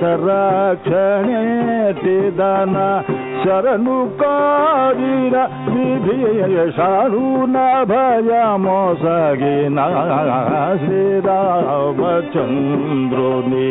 శ్రీతరాక్షణేటిదన శరణు కారిన విభీషణు భయమోసగిన శ్రీరామచంద్రుని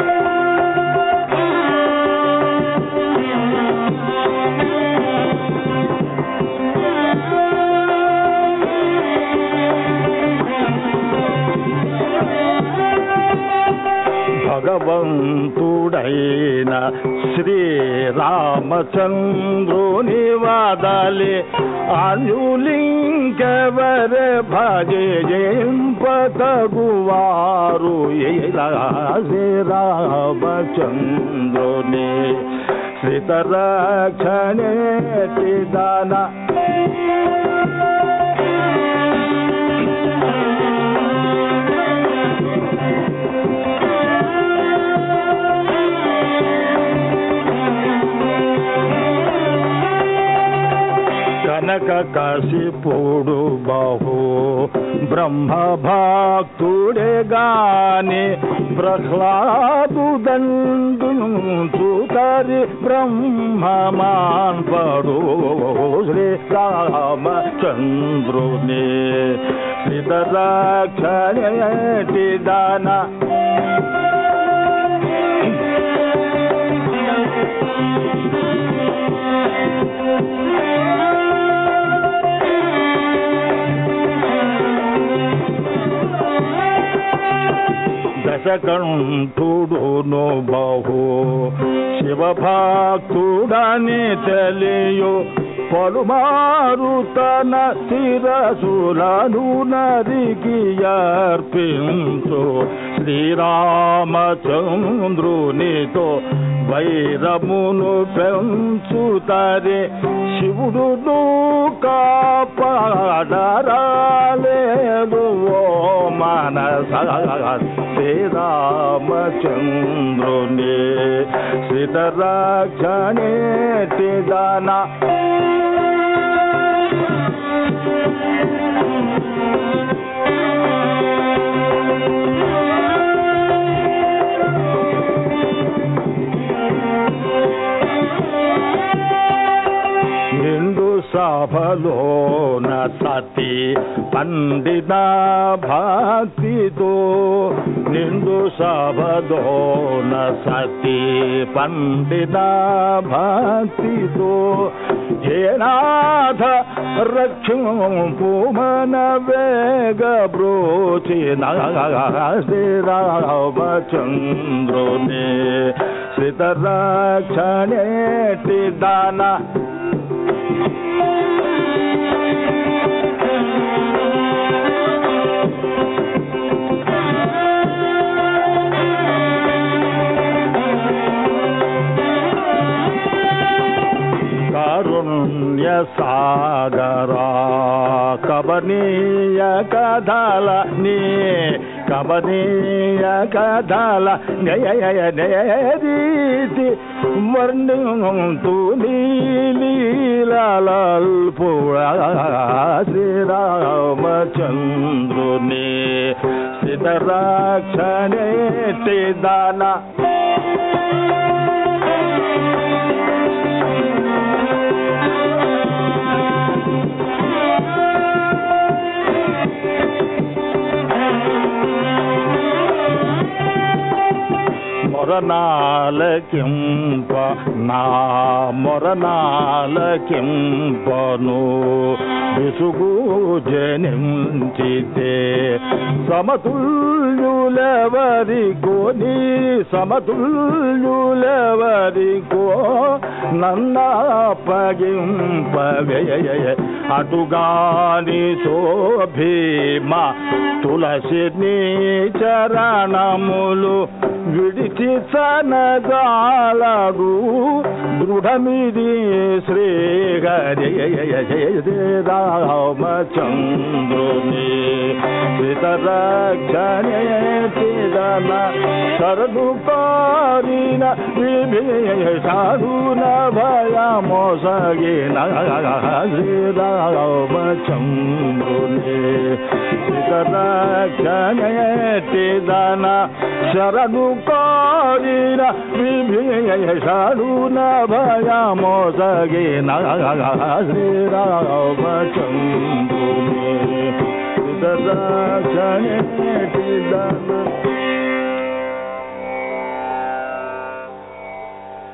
భగవంతుడైన శ్రీరామచంద్రుని వాదలి అనులింకెవర భజయింపతగువారు శ్రీరామచంద్రుని శ్రీతరక్షణే దాన కనక కసిపుడు బాహు బ్రహ్మ భక్తుడే గాని ప్రహ్లాదు దండును చూతరి బ్రహ్మమాన్ పడు శ్రీ రామచంద్రుని శ్రీతరాక్షణేటి దాన Thank you. దశకంఠుడును బహు. శివభక్తుడని తెలియు పలుమారు తన శిరసులను నరికి అర్పించు. శ్రీరామచంద్రునితో వైరమును పెంచుతరి శివుడును కాపాడరాలేదు ఓ మనస రామచంద్రుని శ్రీతరాక్షణేటి దాన నిండు సభలోన పండిత భక్తితో నిందు సభలోన సతి పండిత భక్తితో హేనాథ రక్షణ వేగ బ్రోచిన శ్రీరామచంద్రుని శ్రీతరక్షణేటి దాన సాగరా. కబనీయ కథల నీ కబనీయ కథల నేరీతి వర్ణంతు నీలీలాల్పుడ శ్రీరామచంద్రుని సిద్ధరాక్షణే దానా మొరనాలకింప నా మొరనాలకింపను విసుగు జనించితే సమతుల్యులవరి కోని సమతుల్యులవరి కో నన్న నన్నపగింపవే అటుగాని శోభీమ తులసిని చరణములు విడిచి సనగాలడు దృఢమిది శ్రీ హరి రామచంద్రుని సీతరక్షణే శరణు కోరిన విభీషణున భయ మోసగిన శ్రీరామచంద్రుని సీతరక్షణే చిదన శరణు కోరిన విభీషణున భయ మోసగిన శ్రీరామచంద్రుని సీతరక్షణే చిదన